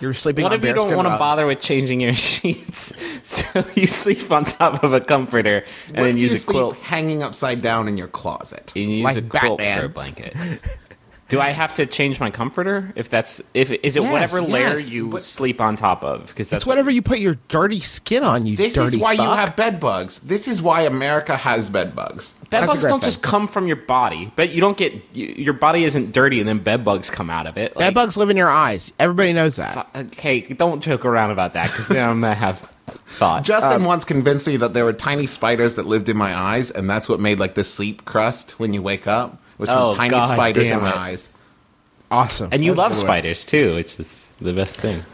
You're sleeping What on if you don't want to bother with changing your sheets? So you sleep on top of a comforter and What then use you a sleep quilt. hanging upside down in your closet. You use Like a quilt Batman. for a blanket. Do I have to change my comforter if that's if is it Yes, whatever layer yes, you sleep on top of? Because that's It's whatever you put your dirty skin on, you This dirty is why you have bed bugs. This is why America has bed bugs. Bed That's bugs don't thing. just come from your body, but you don't get you, your body isn't dirty and then bed bugs come out of it. Bed bugs live in your eyes. Everybody knows that. Okay, don't joke around about that because then I'm gonna have thoughts. Justin uh, once convinced me that there were tiny spiders that lived in my eyes, and that's what made like the sleep crust when you wake up. Was from Oh, tiny God spiders in my eyes. Awesome. and you That's love good spiders too, which is the best thing.